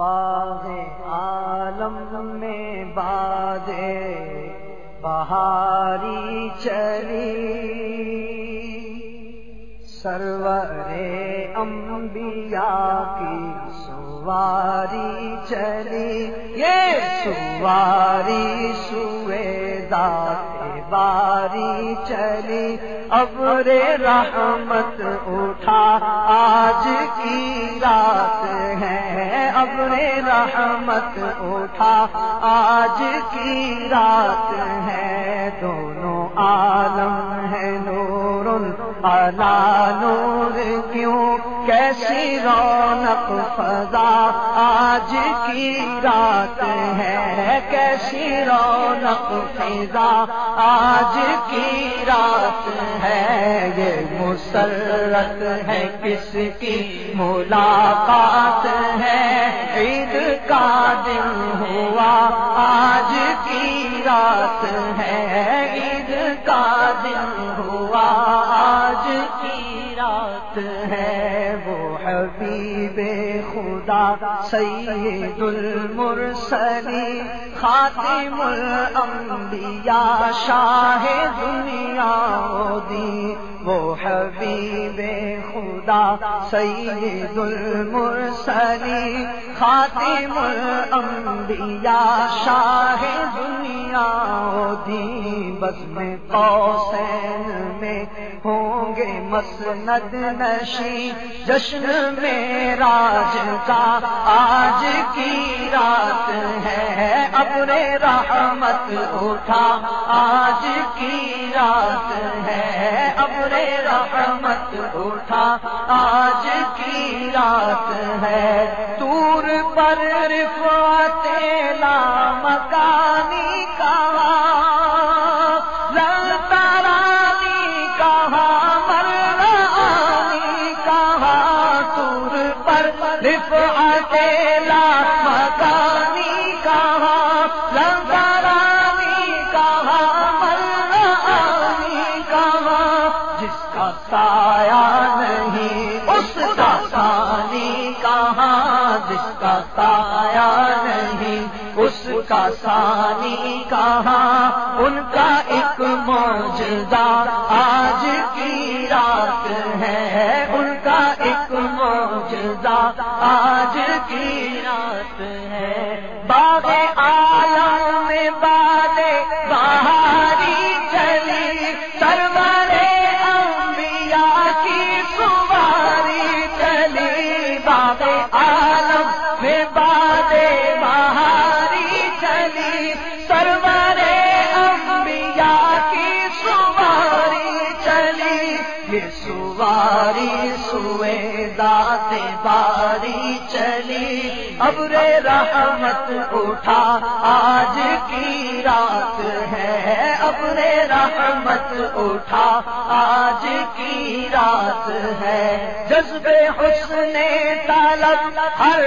باغ عالم میں بادے، بہاری چلی سرور انبیاء کی سواری چلی یہ سواری سوے دات باری چلی ابر رحمت اٹھا، آج کی رات ہے۔ ابر رحمت اٹھا، آج کی رات ہے۔ دونوں عالم ہے نور نور کیوں؟ کیسی رونق فضا آج کی رات ہے۔ کیسی رونق فضا آج کی رات ہے۔ یہ مسرت ہے کس کی؟ ملاقات ہے۔ عید کا دن ہوا آج کی رات ہے۔ عید کا دن ہوا آج کی رات ہے۔ خدا، سید المرسلی خاتم الانبیاء، شاہ دنیا دی وہ حبیب خدا، سید المرسلی خاتم الانبیاء، شاہ دنیا بس میں قوسین میں ہوں گے مسند نشی، جشن میں راج کا آج کی رات ہے۔ اپنے رحمت اٹھا، آج کی رات ہے۔ اپنے رحمت اٹھا، آج کی رات ہے۔ دور پر رفعت پر مکانی کہا کہا کہا جس کا سایہ نہیں، اس کا سانی کہاں، جس کا سایہ نہیں، اس کا سانی کہاں، ان کا ایک موجودہ آج کی رات ہے، ان آج کی رات ہے۔ باغ یہ سواری سوے دات باری چلی۔ ابر رحمت اٹھا، آج کی رات ہے۔ ابر رحمت اٹھا، آج کی رات ہے۔ جذب حسن طلب ہر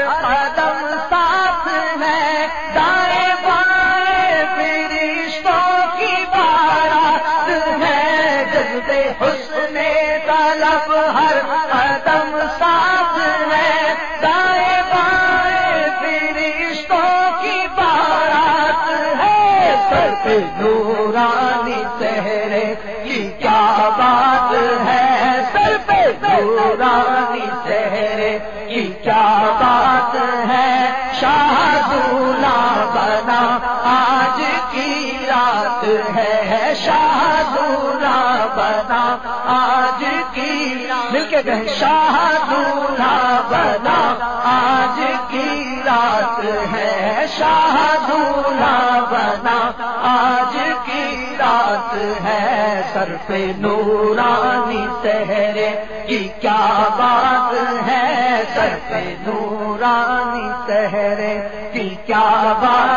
کی رات ہے شاہ دولا بنا آج کی مل کے گئے شاہ دولا بنا آج کی رات ہے شاہ دولا بنا آج کی رات ہے سر پہ نورانی سہرے کی کیا بات ہے؟ سر پہ نورانی سہرے کی کیا بات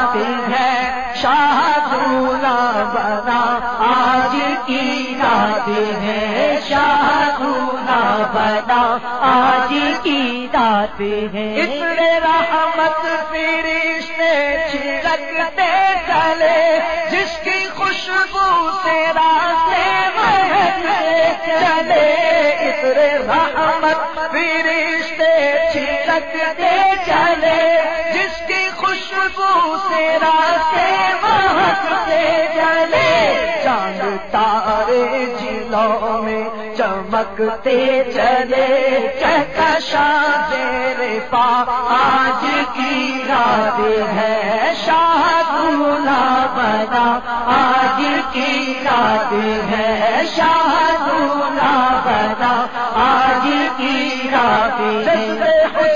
آج کی رات ہے۔ رحمت فرشتے چھلکتے چلے، جس کی خوشبو سے راستے چلے۔ اترے رحمت فرشتے چھلکتے چلے، جس کی خوشبو سے راستے مہکتے چلے۔ چاند تارے جلوں میں چمکتے چلے چکشا تیرے پا آج کی رات ہے، شاہ گلا بنا۔ آج کی رات ہے، شاہ گلا بنا۔ آج کی رات ہے۔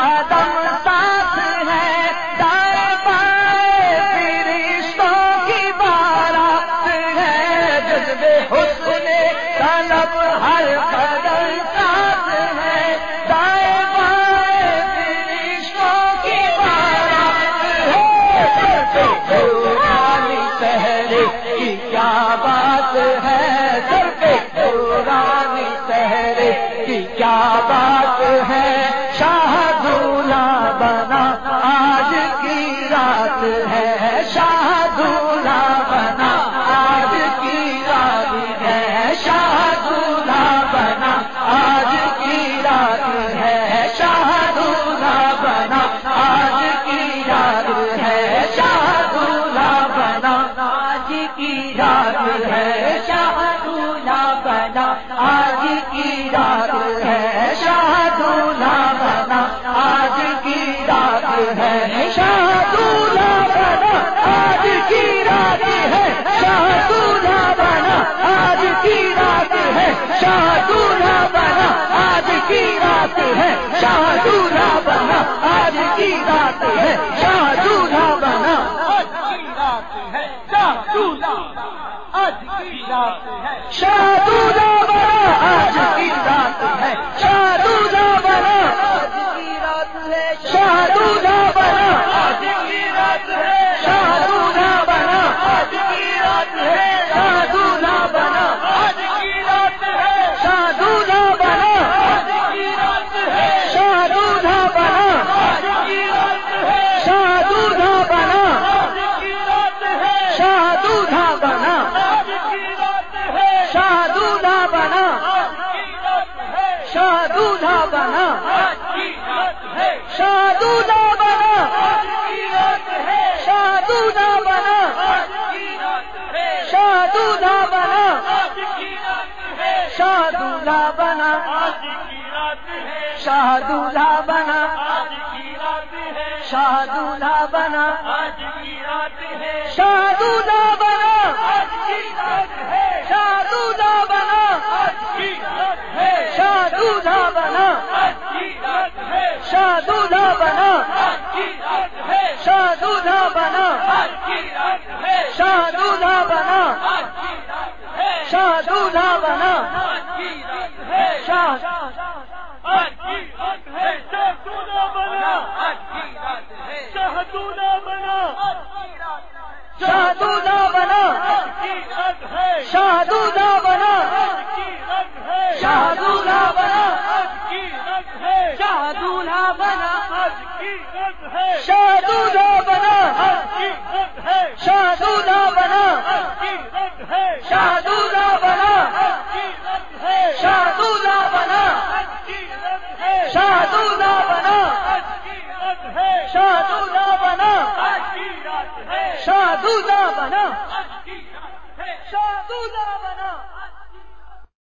شاہ شادودہ بنا۔ شادودہ بنا۔ شادودہ بنا۔ شادودہ بنا۔ شادودہ بنا۔ شادودہ بنا۔ شادودہ بنا۔ شادودہ شادودہ بنا. بنا. شادودہ بنا. شادودہ بنا. شاد بنا. شہادت